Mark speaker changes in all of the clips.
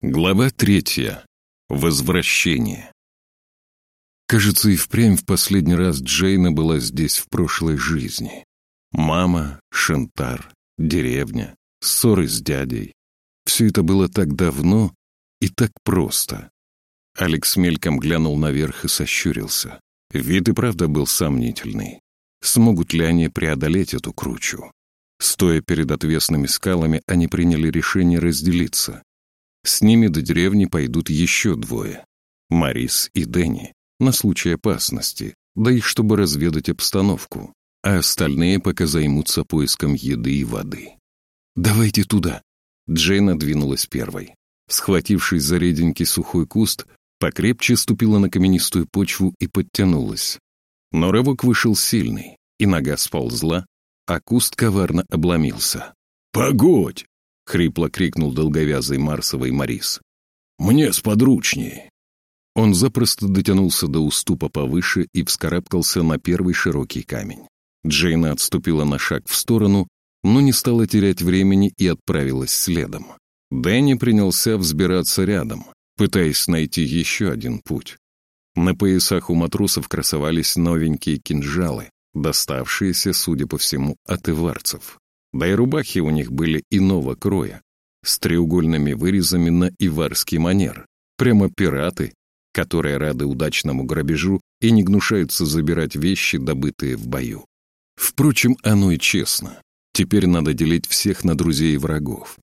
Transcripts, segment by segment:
Speaker 1: Глава третья. Возвращение. Кажется, и впрямь в последний раз Джейна была здесь в прошлой жизни. Мама, Шентар, деревня, ссоры с дядей. Все это было так давно и так просто. Алекс мельком глянул наверх и сощурился. Вид и правда был сомнительный. Смогут ли они преодолеть эту кручу? Стоя перед отвесными скалами, они приняли решение разделиться. С ними до деревни пойдут еще двое. Марис и Дэнни, на случай опасности, да и чтобы разведать обстановку. А остальные пока займутся поиском еды и воды. «Давайте туда!» Джейна двинулась первой. Схватившись за реденький сухой куст, покрепче ступила на каменистую почву и подтянулась. Но рывок вышел сильный, и нога сползла, а куст коварно обломился.
Speaker 2: «Погодь!»
Speaker 1: — хрипло крикнул долговязый Марсовый Морис.
Speaker 2: «Мне сподручнее!»
Speaker 1: Он запросто дотянулся до уступа повыше и вскарабкался на первый широкий камень. Джейна отступила на шаг в сторону, но не стала терять времени и отправилась следом. Дэнни принялся взбираться рядом, пытаясь найти еще один путь. На поясах у матросов красовались новенькие кинжалы, доставшиеся, судя по всему, от иварцев. Да и рубахи у них были иного кроя, с треугольными вырезами на иварский манер. Прямо пираты, которые рады удачному грабежу и не гнушаются забирать вещи, добытые в бою. Впрочем, оно и честно. Теперь надо делить всех на друзей и врагов.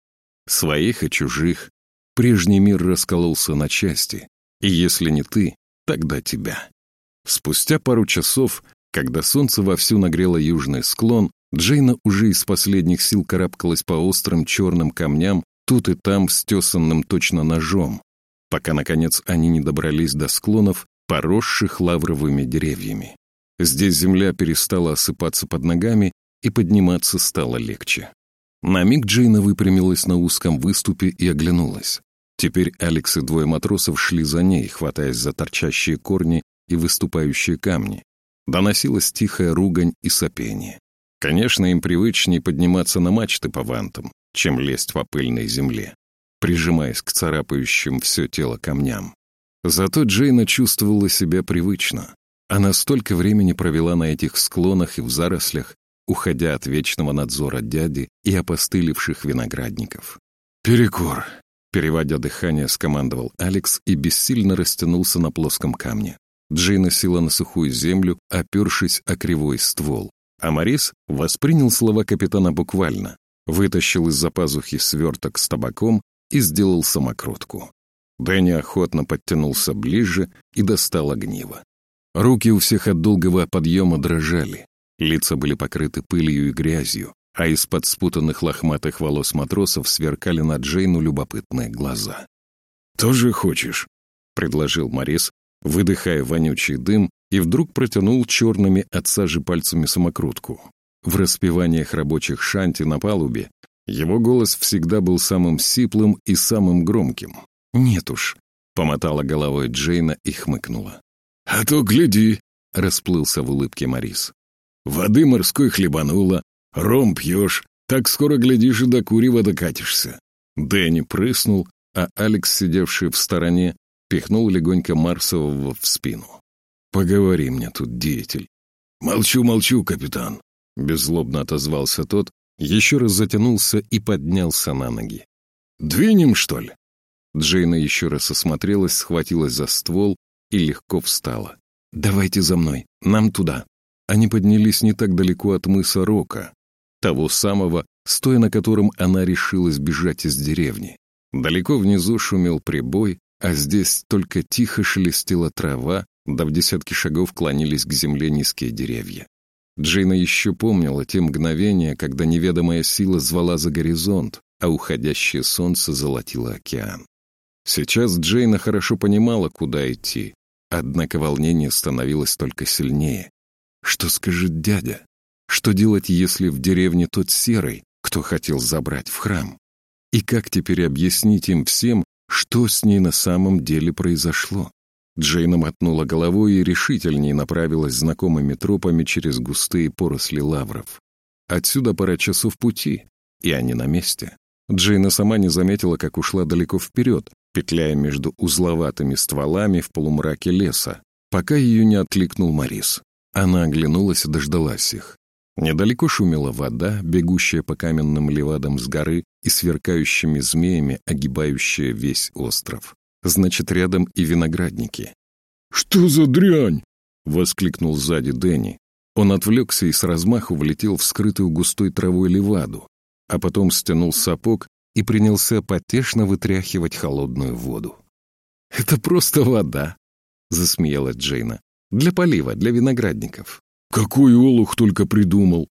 Speaker 1: Своих и чужих. Прежний мир раскололся на части. И если не ты, тогда тебя. Спустя пару часов, когда солнце вовсю нагрело южный склон, Джейна уже из последних сил карабкалась по острым черным камням, тут и там стесанным точно ножом, пока, наконец, они не добрались до склонов, поросших лавровыми деревьями. Здесь земля перестала осыпаться под ногами, и подниматься стало легче. На миг Джейна выпрямилась на узком выступе и оглянулась. Теперь Алекс и двое матросов шли за ней, хватаясь за торчащие корни и выступающие камни. Доносилась тихая ругань и сопение. Конечно, им привычнее подниматься на мачты по вантам, чем лезть по пыльной земле, прижимаясь к царапающим все тело камням. Зато Джейна чувствовала себя привычно. Она столько времени провела на этих склонах и в зарослях, уходя от вечного надзора дяди и опостылевших виноградников. «Перекур!» — переводя дыхание, скомандовал Алекс и бессильно растянулся на плоском камне. Джейна села на сухую землю, опершись о кривой ствол. А Морис воспринял слова капитана буквально, вытащил из-за пазухи сверток с табаком и сделал самокрутку. Дэнни охотно подтянулся ближе и достал огниво. Руки у всех от долгого подъема дрожали, лица были покрыты пылью и грязью, а из-под спутанных лохматых волос матросов сверкали на Джейну любопытные глаза.
Speaker 2: «Тоже хочешь?» — предложил Морис, выдыхая вонючий дым и вдруг протянул черными от сажи пальцами самокрутку. В распеваниях рабочих шанти на палубе его голос всегда был самым сиплым и самым громким.
Speaker 1: «Нет уж», — помотала головой Джейна и хмыкнула.
Speaker 2: «А то гляди», —
Speaker 1: расплылся в улыбке Морис.
Speaker 2: «Воды морской хлебанула, ром пьешь, так скоро, глядишь, и до курева докатишься».
Speaker 1: Дэнни прыснул, а Алекс, сидевший в стороне, пихнул легонько Марсового в спину. «Поговори мне тут, деятель».
Speaker 2: «Молчу, молчу, капитан», —
Speaker 1: беззлобно отозвался тот, еще раз затянулся и поднялся на ноги.
Speaker 2: «Двинем, что ли?»
Speaker 1: Джейна еще раз осмотрелась, схватилась за ствол и легко встала. «Давайте за мной, нам туда». Они поднялись не так далеко от мыса Рока, того самого, стоя на котором она решилась бежать из деревни. Далеко внизу шумел прибой, а здесь только тихо шелестела трава, да в десятки шагов клонились к земле низкие деревья. Джейна еще помнила те мгновения, когда неведомая сила звала за горизонт, а уходящее солнце золотило океан. Сейчас Джейна хорошо понимала, куда идти, однако волнение становилось только сильнее. Что скажет дядя? Что делать, если в деревне тот серый, кто хотел забрать в храм? И как теперь объяснить им всем, что с ней на самом деле произошло? Джейна мотнула головой и решительнее направилась знакомыми тропами через густые поросли лавров. Отсюда пара часов пути, и они на месте. Джейна сама не заметила, как ушла далеко вперед,
Speaker 2: петляя между узловатыми стволами в полумраке леса, пока ее не откликнул Марис. Она оглянулась и дождалась их. Недалеко шумела вода, бегущая по каменным левадам с горы и сверкающими змеями, огибающая весь остров. Значит, рядом и виноградники. «Что за дрянь?» — воскликнул сзади Дэнни. Он отвлекся и с размаху влетел в скрытую густой травой леваду, а потом стянул сапог и принялся потешно вытряхивать холодную воду. «Это просто вода», — засмеялась Джейна. «Для полива, для виноградников». «Какой олух только придумал!»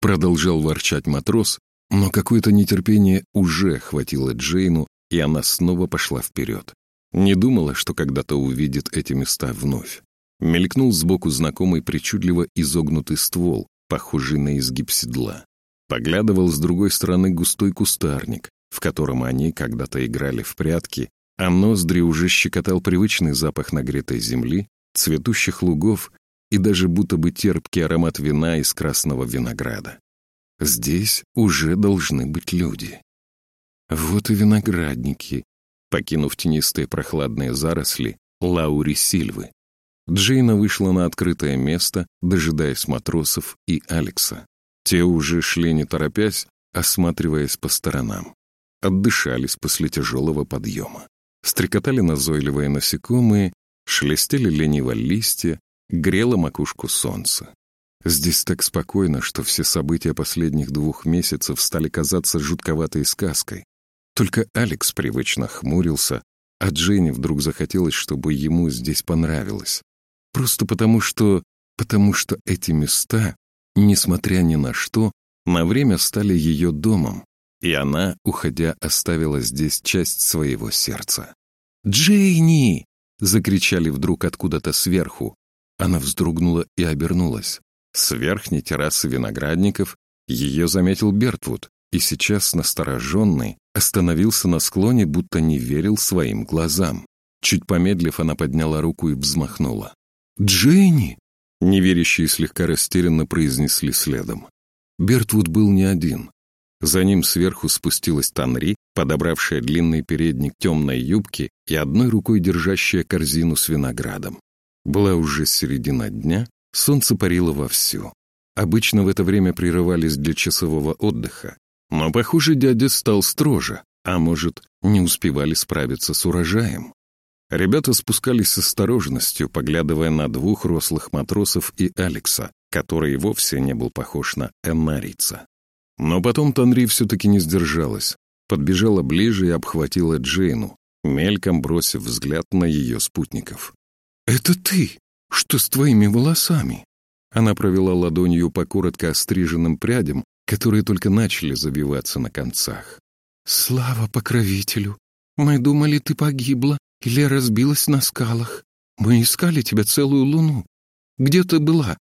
Speaker 2: Продолжал ворчать матрос, но какое-то нетерпение уже охватило Джейну, и она снова пошла вперед. Не думала, что когда-то увидит эти места вновь. Мелькнул сбоку знакомый причудливо изогнутый ствол, похожий на изгиб седла. Поглядывал с другой стороны густой кустарник, в котором они когда-то играли в прятки, а ноздри уже щекотал привычный запах нагретой земли, цветущих лугов и даже будто бы терпкий аромат вина из красного винограда. Здесь уже должны быть люди. Вот и виноградники, покинув тенистые прохладные заросли Лаури Сильвы. Джейна вышла на открытое место, дожидаясь матросов и Алекса. Те уже шли не торопясь, осматриваясь по сторонам. Отдышались после тяжелого подъема. Стрекотали назойливые насекомые, шелестели лениво листья, грело макушку солнца. Здесь так спокойно, что все события последних двух месяцев стали казаться жутковатой сказкой. Только Алекс привычно хмурился, а Дженни вдруг захотелось, чтобы ему здесь понравилось. Просто потому что... потому что эти места, несмотря ни на что, на время стали ее домом, и она, уходя, оставила здесь часть своего сердца. «Джейни!» — закричали вдруг откуда-то сверху. Она вздрогнула и обернулась. С верхней террасы виноградников ее заметил Бертвуд, и сейчас, настороженный, остановился на склоне, будто не верил своим глазам. Чуть помедлив, она подняла руку и взмахнула. «Дженни!» — неверящие слегка растерянно произнесли следом. Бертвуд был не один. За ним сверху спустилась Танри, подобравшая длинный передник темной юбки и одной рукой держащая корзину с виноградом. Была уже середина дня, солнце парило вовсю. Обычно в это время прерывались для часового отдыха. Но, похоже, дядя стал строже, а может, не успевали справиться с урожаем. Ребята спускались с осторожностью, поглядывая на двух рослых матросов и Алекса, который вовсе не был похож на Эммарица. Но потом Танри все-таки не сдержалась, подбежала ближе и обхватила Джейну, мельком бросив взгляд на ее спутников. «Это ты? Что с твоими волосами?» Она провела ладонью по коротко остриженным прядям, которые только начали забиваться на концах. «Слава покровителю! Мы думали, ты погибла или разбилась на скалах. Мы искали тебя целую луну. Где ты была?»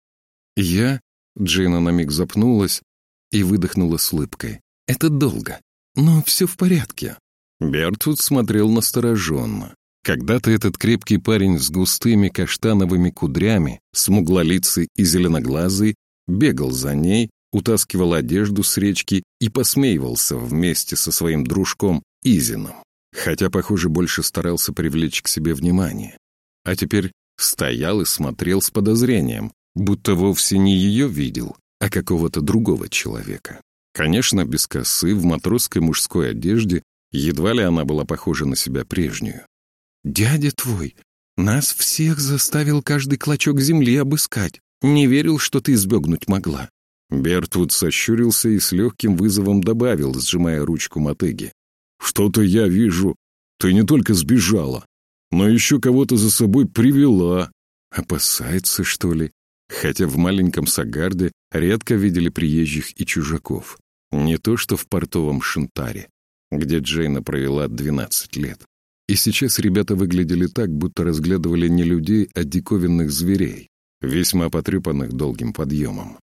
Speaker 2: «Я...» — Джейна на миг запнулась и выдохнула с улыбкой. «Это долго, но все в порядке». Бертвуд смотрел настороженно. Когда-то этот крепкий парень с густыми каштановыми кудрями, смуглолицый и зеленоглазый, бегал за ней, утаскивал одежду с речки и посмеивался вместе со своим дружком Изином, хотя, похоже, больше старался привлечь к себе внимание. А теперь стоял и смотрел с подозрением, будто вовсе не ее видел, а какого-то другого человека. Конечно, без косы, в матросской мужской одежде, едва ли она была похожа на себя прежнюю. «Дядя твой нас всех заставил каждый клочок земли обыскать. Не верил, что ты сбегнуть могла». Бертвуд сощурился и с легким вызовом добавил, сжимая ручку мотыги. «Что-то я вижу. Ты не только сбежала, но еще кого-то за собой привела. Опасается, что ли? Хотя в маленьком Сагарде редко видели приезжих и чужаков. Не то что в портовом Шинтаре, где Джейна провела 12 лет. И сейчас ребята выглядели так, будто разглядывали не людей, а диковинных зверей, весьма потрепанных долгим подъемом.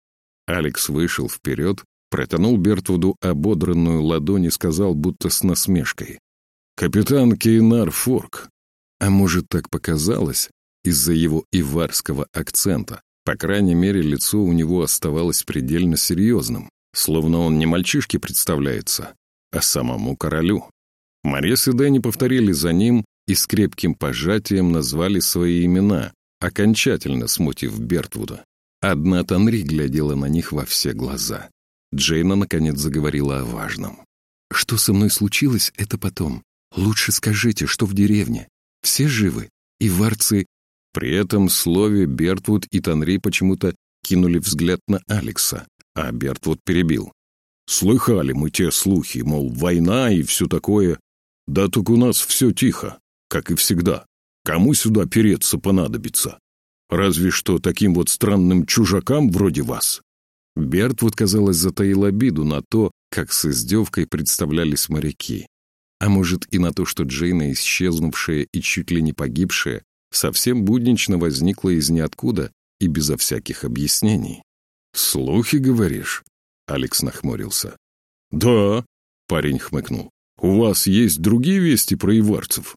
Speaker 2: Алекс вышел вперед, протянул Бертвуду ободранную ладонь и сказал, будто с насмешкой. «Капитан Кейнар Форк». А может, так показалось, из-за его иварского акцента. По крайней мере, лицо у него оставалось предельно серьезным, словно он не мальчишке представляется, а самому королю. Морес и Дэнни повторили за ним и с крепким пожатием назвали свои имена, окончательно смутив Бертвуда. Одна Танри глядела на них во все глаза. Джейна, наконец, заговорила о важном. «Что со мной случилось, это потом. Лучше скажите, что в деревне. Все живы? И варцы...» При этом слове Бертвуд и Танри почему-то кинули взгляд на Алекса, а Бертвуд перебил. «Слыхали мы те слухи, мол, война и все такое. Да так у нас все тихо, как и всегда. Кому сюда переться понадобится? Разве что таким вот странным чужакам вроде вас». Бертвуд, казалось, затаил обиду на то, как с издевкой представлялись моряки. А может и на то, что Джейна, исчезнувшая и чуть ли не погибшая, совсем буднично возникла из ниоткуда и безо всяких объяснений. «Слухи, говоришь?» — Алекс нахмурился. «Да», — парень хмыкнул. «У вас есть другие вести про иварцев?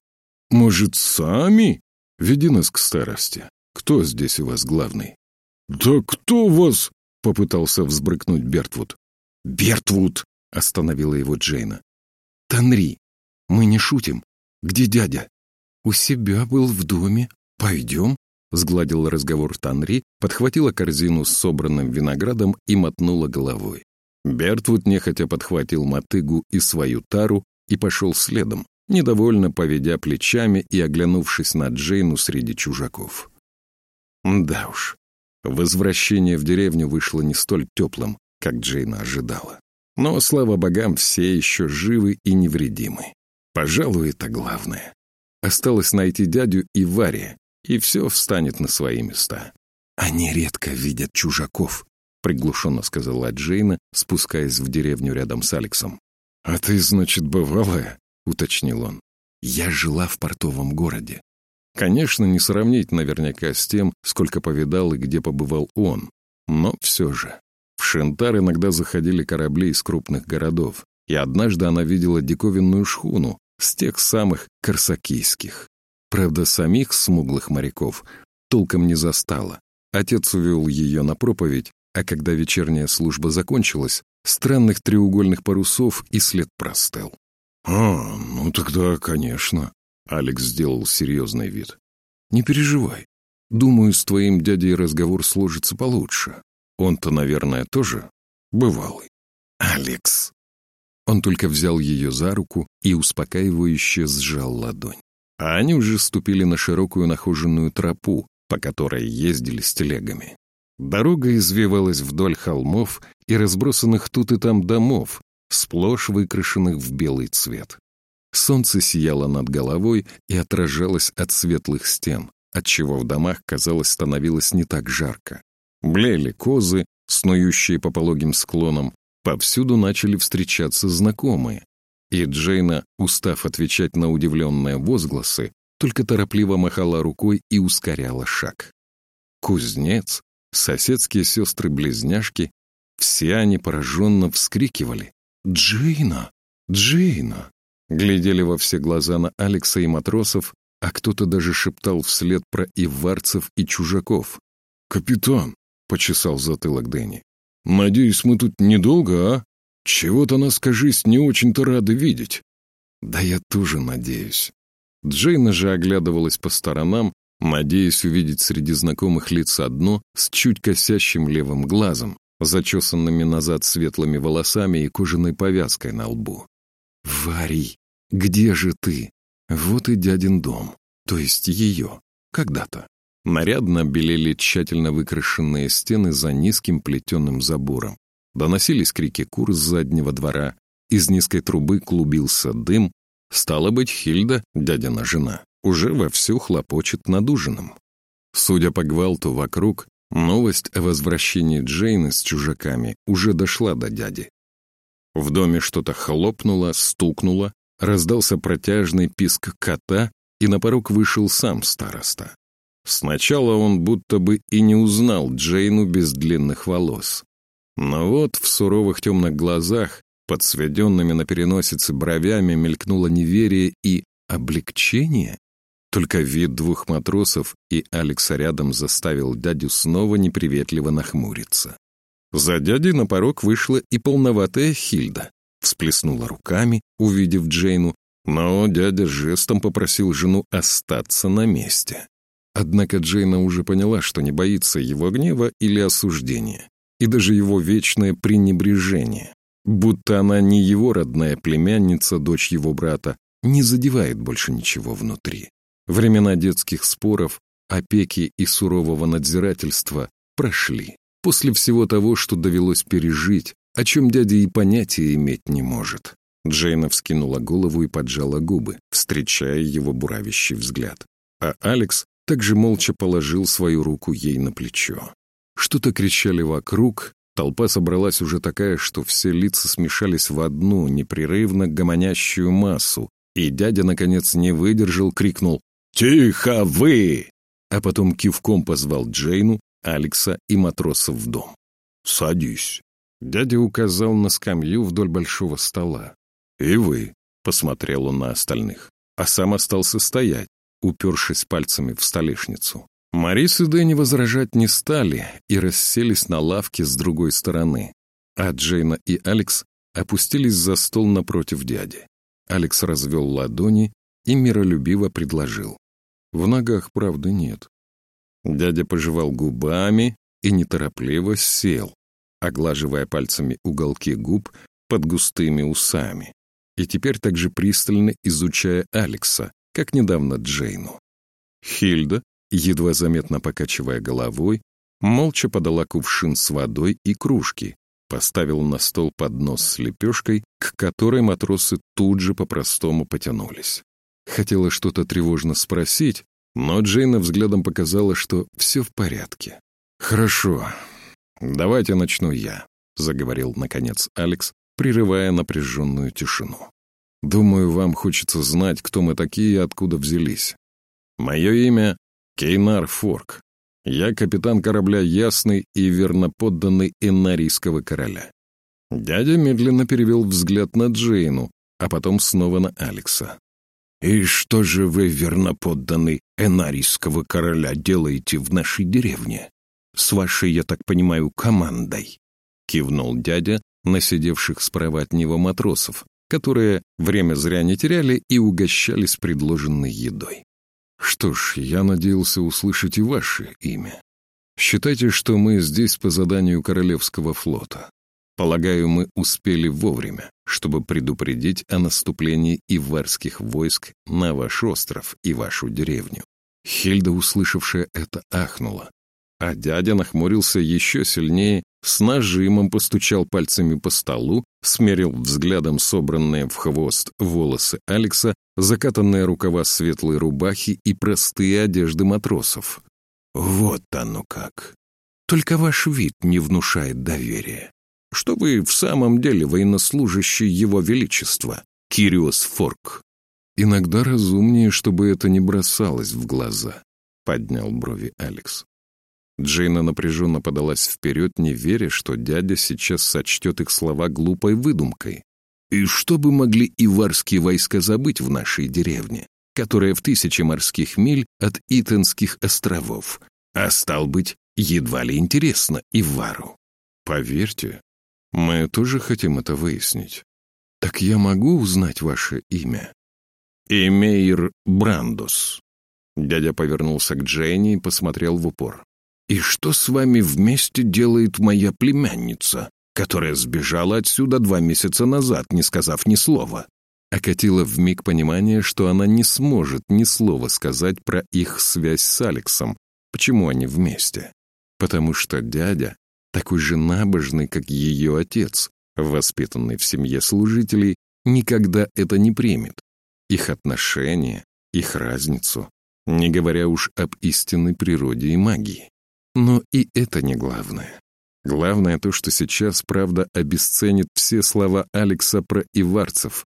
Speaker 2: Может, сами? Веди нас к старости. Кто здесь у вас главный?» «Да кто вас?» — попытался взбрыкнуть Бертвуд. «Бертвуд!» — остановила его Джейна. «Танри, мы не шутим. Где дядя?» «У себя был в доме. Пойдем?» — сгладила разговор Танри, подхватила корзину с собранным виноградом и мотнула головой. Бертвуд нехотя подхватил мотыгу и свою тару и пошел следом, недовольно поведя плечами и оглянувшись на Джейну среди чужаков. Да уж, возвращение в деревню вышло не столь теплым, как Джейна ожидала. Но, слава богам, все еще живы и невредимы. Пожалуй, это главное. Осталось найти дядю и Вария, и все встанет на свои места. «Они редко видят чужаков», — приглушенно сказала Джейна, спускаясь в деревню рядом с Алексом. «А ты, значит, бывалая?» — уточнил он. «Я жила в портовом городе. Конечно, не сравнить наверняка с тем, сколько повидал и где побывал он, но все же. В Шентар иногда заходили корабли из крупных городов, и однажды она видела диковинную шхуну с тех самых корсакийских. Правда, самих смуглых моряков толком не застала. Отец увел ее на проповедь, а когда вечерняя служба закончилась, странных треугольных парусов и след простыл. «А, ну тогда, конечно», — Алекс сделал серьезный вид. «Не переживай. Думаю, с твоим дядей разговор сложится получше. Он-то, наверное, тоже бывалый. Алекс. Он только взял ее за руку и успокаивающе сжал ладонь. А они уже ступили на широкую нахоженную тропу, по которой ездили с телегами. Дорога извивалась вдоль холмов и разбросанных тут и там домов, сплошь выкрашенных в белый цвет. Солнце сияло над головой и отражалось от светлых стен, отчего в домах, казалось, становилось не так жарко. Блеяли козы, снующие по пологим склонам, повсюду начали встречаться знакомые. И Джейна, устав отвечать на удивленные возгласы, только торопливо махала рукой и ускоряла шаг. Кузнец, соседские сестры-близняшки, все они пораженно вскрикивали. «Джейна! Джейна!» Глядели во все глаза на Алекса и матросов, а кто-то даже шептал вслед про иварцев и чужаков. «Капитан, — почесал затылок Дэнни. «Надеюсь, мы тут недолго, а? Чего-то нас, кажись, не очень-то рады видеть». «Да я тоже надеюсь». Джейна же оглядывалась по сторонам, надеясь увидеть среди знакомых лиц одно с чуть косящим левым глазом, зачесанными назад светлыми волосами и кожаной повязкой на лбу. «Варий, где же ты? Вот и дядин дом, то есть ее, когда-то». Нарядно белели тщательно выкрашенные стены за низким плетеным забором. Доносились крики кур с заднего двора, из низкой трубы клубился дым. Стало быть, Хильда, дядина жена, уже вовсю хлопочет над ужином. Судя по гвалту вокруг, новость о возвращении Джейны с чужаками уже дошла до дяди. В доме что-то хлопнуло, стукнуло, раздался протяжный писк кота, и на порог вышел сам староста. Сначала он будто бы и не узнал Джейну без длинных волос. Но вот в суровых темных глазах, под сведенными на переносице бровями, мелькнуло неверие и облегчение. Только вид двух матросов и Алекса рядом заставил дядю снова неприветливо нахмуриться. За дядей на порог вышла и полноватая Хильда, всплеснула руками, увидев Джейну,
Speaker 1: Но дядя жестом попросил жену остаться на месте. Однако Джейна уже поняла, что не боится его гнева или осуждения, и даже его вечное пренебрежение, будто она не его родная племянница, дочь его брата, не задевает больше ничего внутри. Времена детских споров, опеки и сурового надзирательства прошли. После всего того, что довелось пережить, о чем дядя и понятия иметь не может. Джейна вскинула голову и поджала губы, встречая его буравящий взгляд. А Алекс также молча положил свою руку ей на плечо. Что-то кричали вокруг, толпа собралась уже такая, что все лица смешались в одну непрерывно гомонящую массу, и дядя, наконец, не выдержал, крикнул «Тихо вы!» А потом кивком позвал Джейну, Алекса и матросов в дом. «Садись». Дядя указал на скамью вдоль большого стола. «И вы», — посмотрел он на остальных, а сам остался стоять, упершись пальцами в столешницу. Марис и Дэнни возражать не стали и расселись на лавке с другой стороны, а Джейна и Алекс опустились за стол напротив дяди. Алекс развел ладони и миролюбиво предложил. В ногах правды нет. Дядя пожевал губами и неторопливо сел, оглаживая пальцами уголки губ под густыми усами, и теперь также пристально изучая Алекса, как недавно Джейну. Хильда, едва заметно покачивая головой, молча подала кувшин с водой и кружки, поставил на стол поднос с лепешкой, к которой матросы тут же по-простому потянулись. Хотела что-то тревожно спросить, но Джейна взглядом показала, что все в порядке. «Хорошо, давайте начну я», — заговорил, наконец, Алекс, прерывая напряженную тишину. «Думаю, вам хочется знать, кто мы такие и откуда взялись. Мое имя — Кейнар Форк. Я капитан корабля Ясный и верноподданный Энарийского короля». Дядя медленно перевел взгляд на Джейну, а потом снова на Алекса. «И что же вы, верноподданный Энарийского короля, делаете в нашей деревне? С вашей, я так понимаю, командой?» Кивнул дядя на сидевших справа от него матросов, которые время зря не теряли и угощались предложенной едой. «Что ж, я надеялся услышать и ваше имя. Считайте, что мы здесь по заданию Королевского флота. Полагаю, мы успели вовремя, чтобы предупредить о наступлении иварских войск на ваш остров и вашу деревню. Хильда, услышавшая это, ахнула, а дядя нахмурился еще сильнее, с нажимом постучал пальцами по столу, смерил взглядом собранные в хвост волосы Алекса, закатанные рукава светлой рубахи и простые одежды матросов. «Вот оно как! Только ваш вид не внушает доверия что вы в самом деле военнослужащий Его Величества, Кириос Форк. Иногда разумнее, чтобы это не бросалось в глаза, поднял брови Алекс. Джейна напряженно подалась вперед, не веря, что дядя сейчас сочтет их слова глупой выдумкой. И что бы могли иварские войска забыть в нашей деревне, которая в тысячи морских миль от Итанских островов, а стал быть, едва ли интересно Ивару? Поверьте, мы тоже хотим это выяснить. Так я могу узнать ваше имя? Эмейр Брандос. Дядя повернулся к Дженни и посмотрел в упор. «И что с вами вместе делает моя племянница, которая сбежала отсюда два месяца назад, не сказав ни слова?» Окатила в миг понимание, что она не сможет ни слова сказать про их связь с Алексом, почему они вместе. Потому что дядя такой же набожный, как ее отец, воспитанный в семье служителей, никогда это не примет. Их отношения, их разницу, не говоря уж об истинной природе и магии. Но и это не главное. Главное то, что сейчас правда обесценит все слова Алекса про иварцев.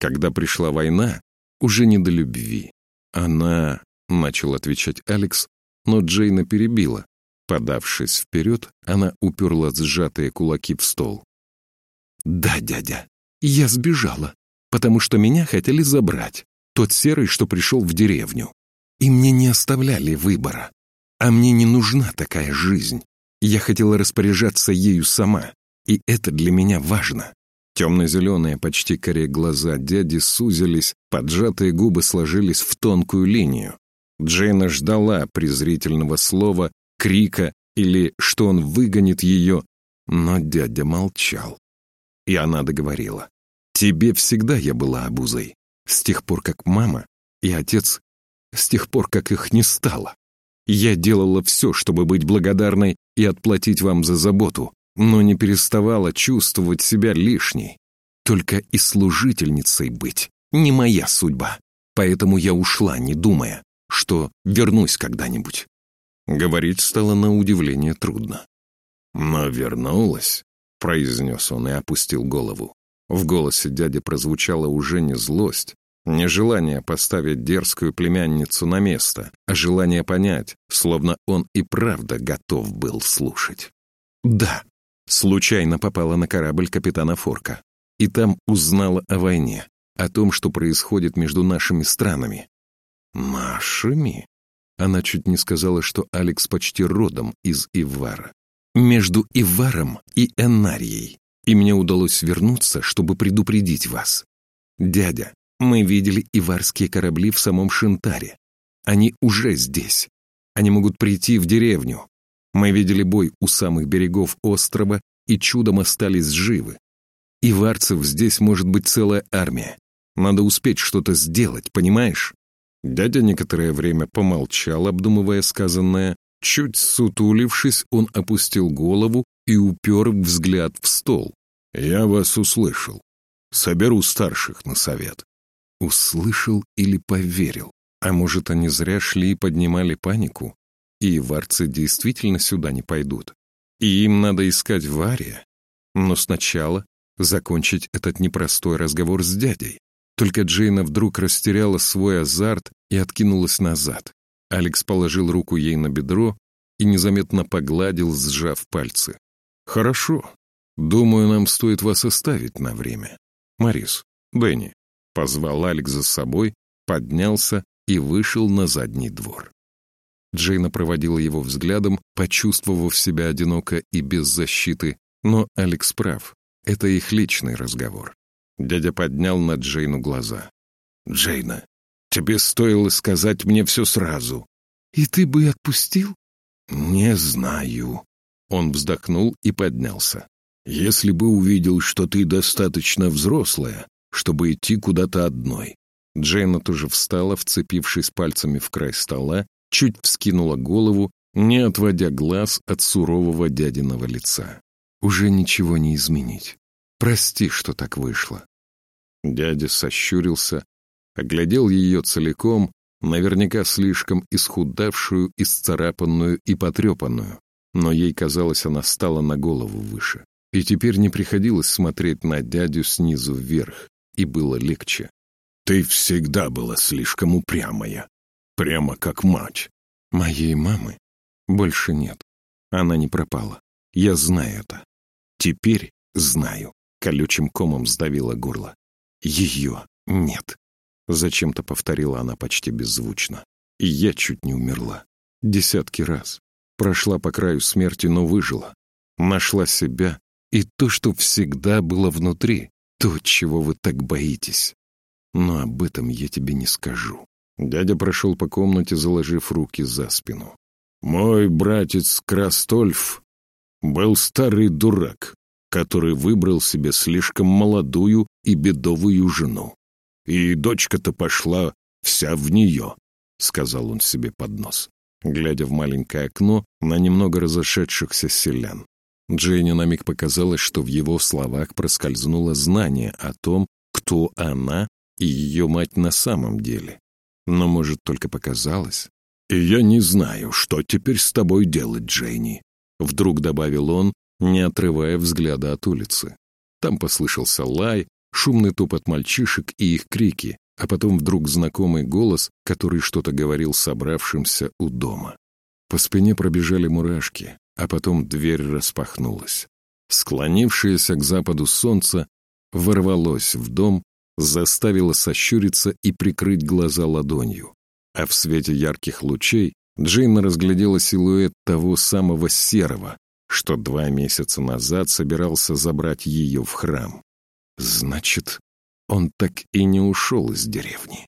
Speaker 1: Когда пришла война, уже не до любви. Она, — начал отвечать Алекс, но Джейна перебила. Подавшись вперед, она уперла сжатые кулаки в стол. «Да, дядя, я сбежала, потому что меня хотели забрать, тот серый, что пришел в деревню. И мне не оставляли выбора. А мне не нужна такая жизнь. Я хотела распоряжаться ею сама, и это для меня важно.
Speaker 2: Темно-зеленые, почти коре глаза дяди сузились, поджатые губы сложились в тонкую линию. Джейна ждала презрительного слова, крика или что он выгонит ее, но дядя молчал. И она договорила. «Тебе всегда я была обузой. С тех пор, как мама и отец, с тех пор, как их не стало. Я делала все, чтобы быть благодарной и отплатить вам за заботу, но не переставала чувствовать себя лишней. Только и служительницей быть не моя судьба. Поэтому я ушла, не думая, что вернусь когда-нибудь. Говорить стало на удивление трудно. «Но вернулась», — произнес он и опустил голову. В голосе дяди прозвучала уже не злость, не желание поставить дерзкую племянницу на место, а желание понять, словно он и правда готов был слушать. «Да», случайно попала на корабль капитана Форка, и там узнала о войне, о том, что происходит между нашими странами. «Нашими?» Она чуть не сказала, что Алекс почти родом из Ивара. «Между Иваром и Энарией. И мне удалось вернуться, чтобы предупредить вас. Дядя, мы видели иварские корабли в самом Шинтаре. Они уже здесь. Они могут прийти в деревню. Мы видели бой у самых берегов острова и чудом остались живы. Иварцев здесь может быть целая армия. Надо успеть что-то сделать, понимаешь? Дядя некоторое время помолчал, обдумывая сказанное. Чуть сутулившись, он опустил голову и упер взгляд в стол. «Я вас услышал. Соберу старших на совет». Услышал или поверил? А может, они зря шли и поднимали панику? И варцы действительно сюда не пойдут. И им надо искать Вария. Но сначала закончить этот непростой разговор с дядей. Только Джейна вдруг растеряла свой азарт и откинулась назад. Алекс положил руку ей на бедро и незаметно погладил, сжав пальцы. «Хорошо. Думаю, нам стоит вас оставить на время. Марис, Бенни». Позвал Алекс за собой, поднялся и вышел на задний двор. Джейна проводила его взглядом, почувствовав себя одиноко и без защиты, но Алекс прав. Это их личный разговор. Дядя поднял на Джейну глаза. «Джейна, тебе стоило сказать мне все сразу». «И ты бы отпустил?» «Не знаю». Он вздохнул и поднялся. «Если бы увидел, что ты достаточно взрослая, чтобы идти куда-то одной». Джейна тоже встала, вцепившись пальцами в край стола, чуть вскинула голову, не отводя глаз от сурового дядиного лица. «Уже ничего не изменить. Прости, что так вышло. Дядя сощурился, оглядел ее целиком, наверняка слишком исхудавшую, исцарапанную и потрепанную, но ей казалось, она стала на голову выше. И теперь не приходилось смотреть на дядю снизу вверх, и было легче. «Ты всегда была слишком упрямая, прямо как мать». «Моей мамы больше нет. Она не пропала. Я знаю это. Теперь знаю». Колючим комом сдавило горло. Ее нет. Зачем-то повторила она почти беззвучно. И я чуть не умерла. Десятки раз. Прошла по краю смерти, но выжила. Нашла себя и то, что всегда было внутри. То, чего вы так боитесь. Но об этом я тебе не скажу. Дядя прошел по комнате, заложив руки за спину. «Мой братец Крастольф был старый дурак который выбрал себе слишком молодую и бедовую жену. И дочка-то пошла вся в нее, — сказал он себе под нос, глядя в маленькое окно на немного разошедшихся селян. Джейне на миг показалось, что в его словах проскользнуло знание о том, кто она и ее мать на самом деле. Но, может, только показалось. «И я не знаю, что теперь с тобой делать, Джейни», — вдруг добавил он, не отрывая взгляда от улицы. Там послышался лай, шумный топот мальчишек и их крики, а потом вдруг знакомый голос, который что-то говорил собравшимся у дома. По спине пробежали мурашки, а потом дверь распахнулась. Склонившееся к западу солнце ворвалось в дом, заставило сощуриться и прикрыть глаза ладонью. А в свете ярких лучей Джейна разглядела силуэт того самого серого, что два месяца назад собирался забрать ее в храм.
Speaker 1: Значит, он так и не ушел из деревни.